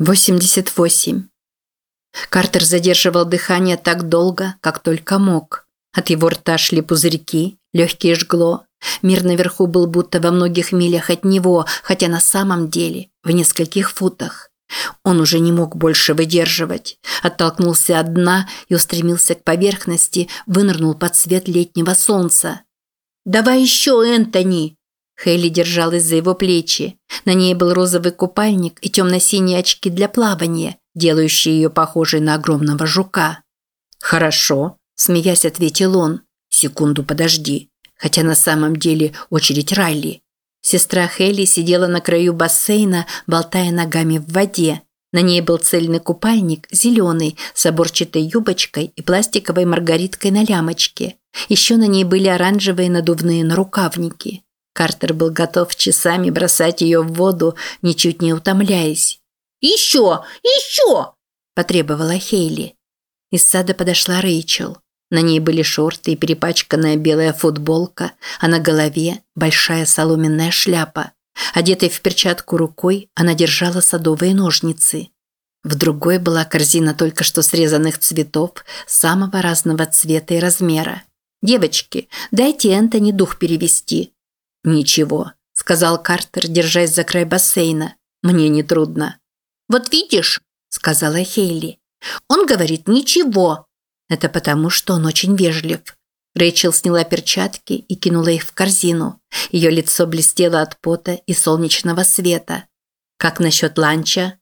88. Картер задерживал дыхание так долго, как только мог. От его рта шли пузырьки, легкие жгло. Мир наверху был будто во многих милях от него, хотя на самом деле в нескольких футах. Он уже не мог больше выдерживать. Оттолкнулся от дна и устремился к поверхности, вынырнул под свет летнего солнца. «Давай еще, Энтони!» Хейли держалась за его плечи. На ней был розовый купальник и темно-синие очки для плавания, делающие ее похожей на огромного жука. «Хорошо», – смеясь ответил он. «Секунду подожди». Хотя на самом деле очередь Райли. Сестра Хейли сидела на краю бассейна, болтая ногами в воде. На ней был цельный купальник, зеленый, с оборчатой юбочкой и пластиковой маргариткой на лямочке. Еще на ней были оранжевые надувные нарукавники. Картер был готов часами бросать ее в воду, ничуть не утомляясь. «Еще! Еще!» – потребовала Хейли. Из сада подошла Рэйчел. На ней были шорты и перепачканная белая футболка, а на голове большая соломенная шляпа. Одетой в перчатку рукой она держала садовые ножницы. В другой была корзина только что срезанных цветов самого разного цвета и размера. «Девочки, дайте Энтони дух перевести», «Ничего», – сказал Картер, держась за край бассейна. «Мне не трудно». «Вот видишь», – сказала Хейли. «Он говорит ничего». Это потому, что он очень вежлив. Рэйчел сняла перчатки и кинула их в корзину. Ее лицо блестело от пота и солнечного света. «Как насчет ланча?»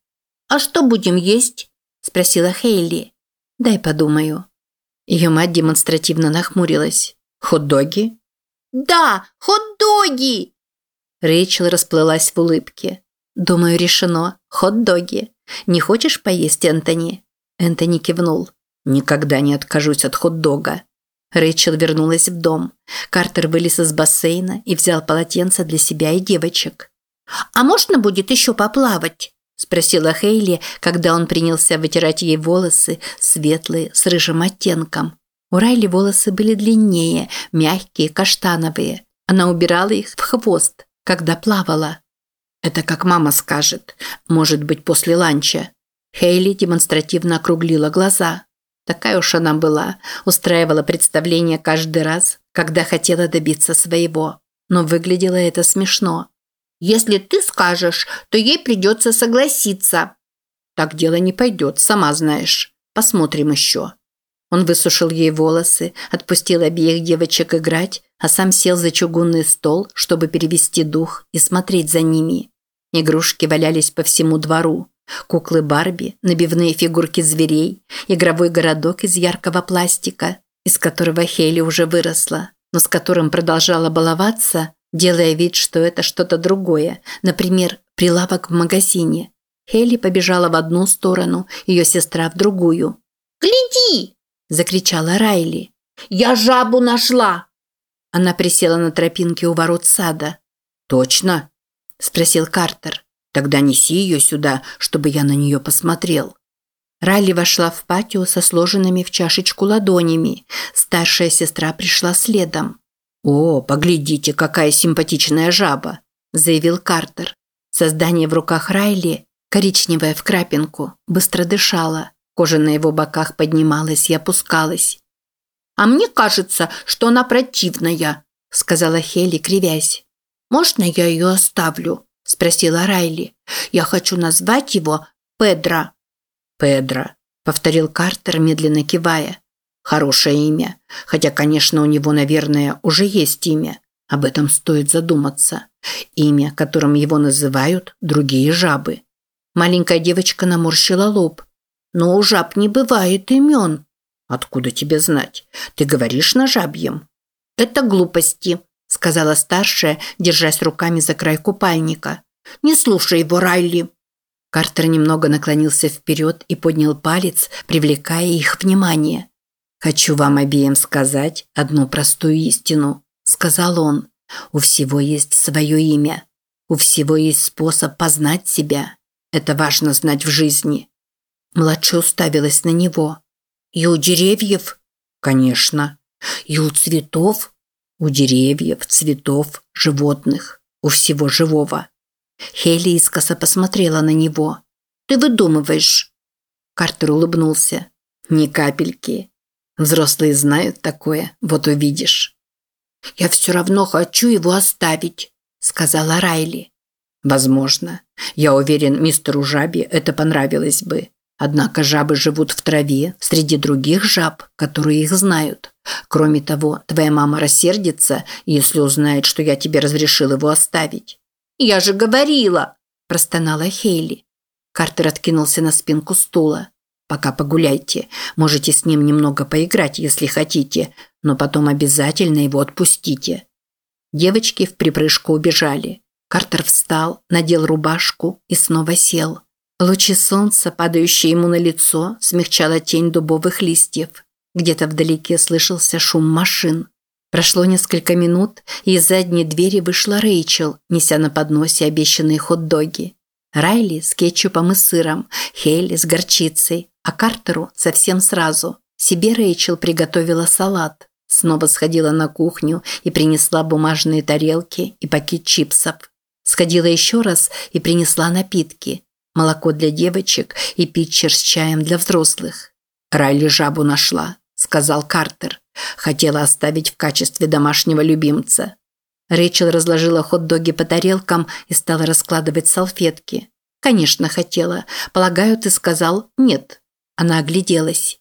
«А что будем есть?» – спросила Хейли. «Дай подумаю». Ее мать демонстративно нахмурилась. «Хот-доги?» «Да, хот-доги!» Рэйчел расплылась в улыбке. «Думаю, решено. Хот-доги. Не хочешь поесть, Энтони?» Энтони кивнул. «Никогда не откажусь от хот-дога». Рэйчел вернулась в дом. Картер вылез из бассейна и взял полотенце для себя и девочек. «А можно будет еще поплавать?» – спросила Хейли, когда он принялся вытирать ей волосы, светлые, с рыжим оттенком. У Райли волосы были длиннее, мягкие, каштановые. Она убирала их в хвост, когда плавала. Это как мама скажет, может быть, после ланча. Хейли демонстративно округлила глаза. Такая уж она была, устраивала представление каждый раз, когда хотела добиться своего. Но выглядело это смешно. «Если ты скажешь, то ей придется согласиться». «Так дело не пойдет, сама знаешь. Посмотрим еще». Он высушил ей волосы, отпустил обеих девочек играть, а сам сел за чугунный стол, чтобы перевести дух и смотреть за ними. Игрушки валялись по всему двору. Куклы Барби, набивные фигурки зверей, игровой городок из яркого пластика, из которого Хейли уже выросла, но с которым продолжала баловаться, делая вид, что это что-то другое, например, прилавок в магазине. Хейли побежала в одну сторону, ее сестра в другую. «Гляди!» – закричала Райли. «Я жабу нашла!» Она присела на тропинке у ворот сада. «Точно?» – спросил Картер. «Тогда неси ее сюда, чтобы я на нее посмотрел». Райли вошла в патио со сложенными в чашечку ладонями. Старшая сестра пришла следом. «О, поглядите, какая симпатичная жаба!» – заявил Картер. Создание в руках Райли, коричневое в крапинку, быстро дышало. Кожа на его боках поднималась и опускалась. «А мне кажется, что она противная», – сказала Хелли, кривясь. «Можно я ее оставлю?» – спросила Райли. «Я хочу назвать его Педро». «Педро», – повторил Картер, медленно кивая. «Хорошее имя. Хотя, конечно, у него, наверное, уже есть имя. Об этом стоит задуматься. Имя, которым его называют другие жабы». Маленькая девочка наморщила лоб. Но у жаб не бывает имен. Откуда тебе знать? Ты говоришь на жабьем. Это глупости, сказала старшая, держась руками за край купальника. Не слушай его, Райли. Картер немного наклонился вперед и поднял палец, привлекая их внимание. «Хочу вам обеим сказать одну простую истину», – сказал он. «У всего есть свое имя. У всего есть способ познать себя. Это важно знать в жизни. Младшая уставилась на него. «И у деревьев?» «Конечно». «И у цветов?» «У деревьев, цветов, животных, у всего живого». Хейли искоса посмотрела на него. Ты выдумываешь». Картер улыбнулся. «Ни капельки. Взрослые знают такое, вот увидишь». «Я все равно хочу его оставить», – сказала Райли. «Возможно. Я уверен, мистеру Жабе это понравилось бы. Однако жабы живут в траве среди других жаб, которые их знают. Кроме того, твоя мама рассердится, если узнает, что я тебе разрешил его оставить». «Я же говорила!» – простонала Хейли. Картер откинулся на спинку стула. «Пока погуляйте. Можете с ним немного поиграть, если хотите, но потом обязательно его отпустите». Девочки в припрыжку убежали. Картер встал, надел рубашку и снова сел. Лучи солнца, падающие ему на лицо, смягчала тень дубовых листьев. Где-то вдалеке слышался шум машин. Прошло несколько минут, и из задней двери вышла Рэйчел, неся на подносе обещанные хот-доги. Райли с кетчупом и сыром, Хейли с горчицей, а Картеру совсем сразу. Себе Рэйчел приготовила салат. Снова сходила на кухню и принесла бумажные тарелки и пакет чипсов. Сходила еще раз и принесла напитки. Молоко для девочек и питчер с чаем для взрослых. Райли жабу нашла сказал Картер. Хотела оставить в качестве домашнего любимца. Рэйчел разложила хот-доги по тарелкам и стала раскладывать салфетки. «Конечно, хотела. Полагаю, ты сказал «нет». Она огляделась.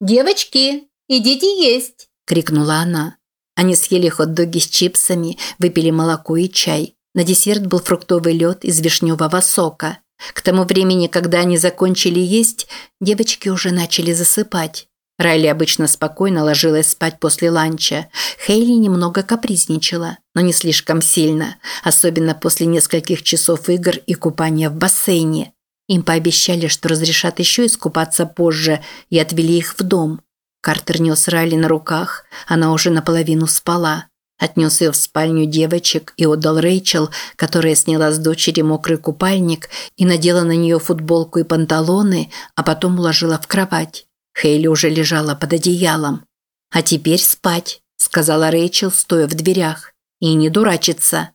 «Девочки, идите есть!» – крикнула она. Они съели хот-доги с чипсами, выпили молоко и чай. На десерт был фруктовый лед из вишневого сока. К тому времени, когда они закончили есть, девочки уже начали засыпать. Райли обычно спокойно ложилась спать после ланча. Хейли немного капризничала, но не слишком сильно, особенно после нескольких часов игр и купания в бассейне. Им пообещали, что разрешат еще искупаться позже, и отвели их в дом. Картер нес Райли на руках, она уже наполовину спала. Отнес ее в спальню девочек и отдал Рэйчел, которая сняла с дочери мокрый купальник и надела на нее футболку и панталоны, а потом уложила в кровать. Хейли уже лежала под одеялом. «А теперь спать», – сказала Рэйчел, стоя в дверях. «И не дурачиться».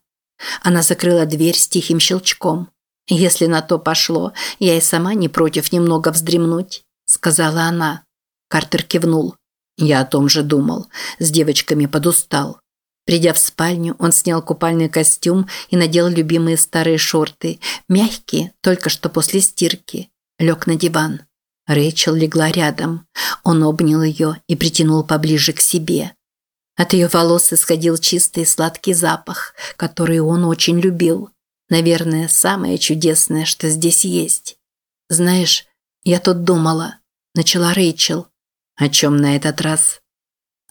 Она закрыла дверь с тихим щелчком. «Если на то пошло, я и сама не против немного вздремнуть», – сказала она. Картер кивнул. Я о том же думал. С девочками подустал. Придя в спальню, он снял купальный костюм и надел любимые старые шорты, мягкие, только что после стирки. Лег на диван. Рэйчел легла рядом. Он обнял ее и притянул поближе к себе. От ее волос исходил чистый сладкий запах, который он очень любил. Наверное, самое чудесное, что здесь есть. «Знаешь, я тут думала», – начала Рэйчел. «О чем на этот раз?»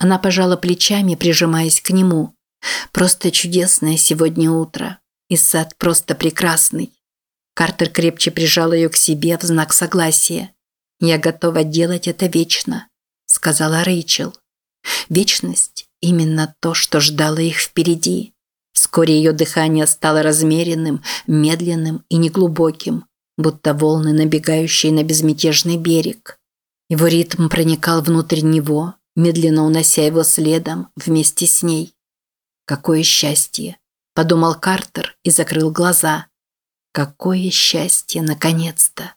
Она пожала плечами, прижимаясь к нему. «Просто чудесное сегодня утро. И сад просто прекрасный». Картер крепче прижал ее к себе в знак согласия. «Я готова делать это вечно», – сказала Рэйчел. Вечность – именно то, что ждало их впереди. Вскоре ее дыхание стало размеренным, медленным и неглубоким, будто волны, набегающие на безмятежный берег. Его ритм проникал внутрь него, медленно унося его следом вместе с ней. «Какое счастье!» – подумал Картер и закрыл глаза. «Какое счастье, наконец-то!»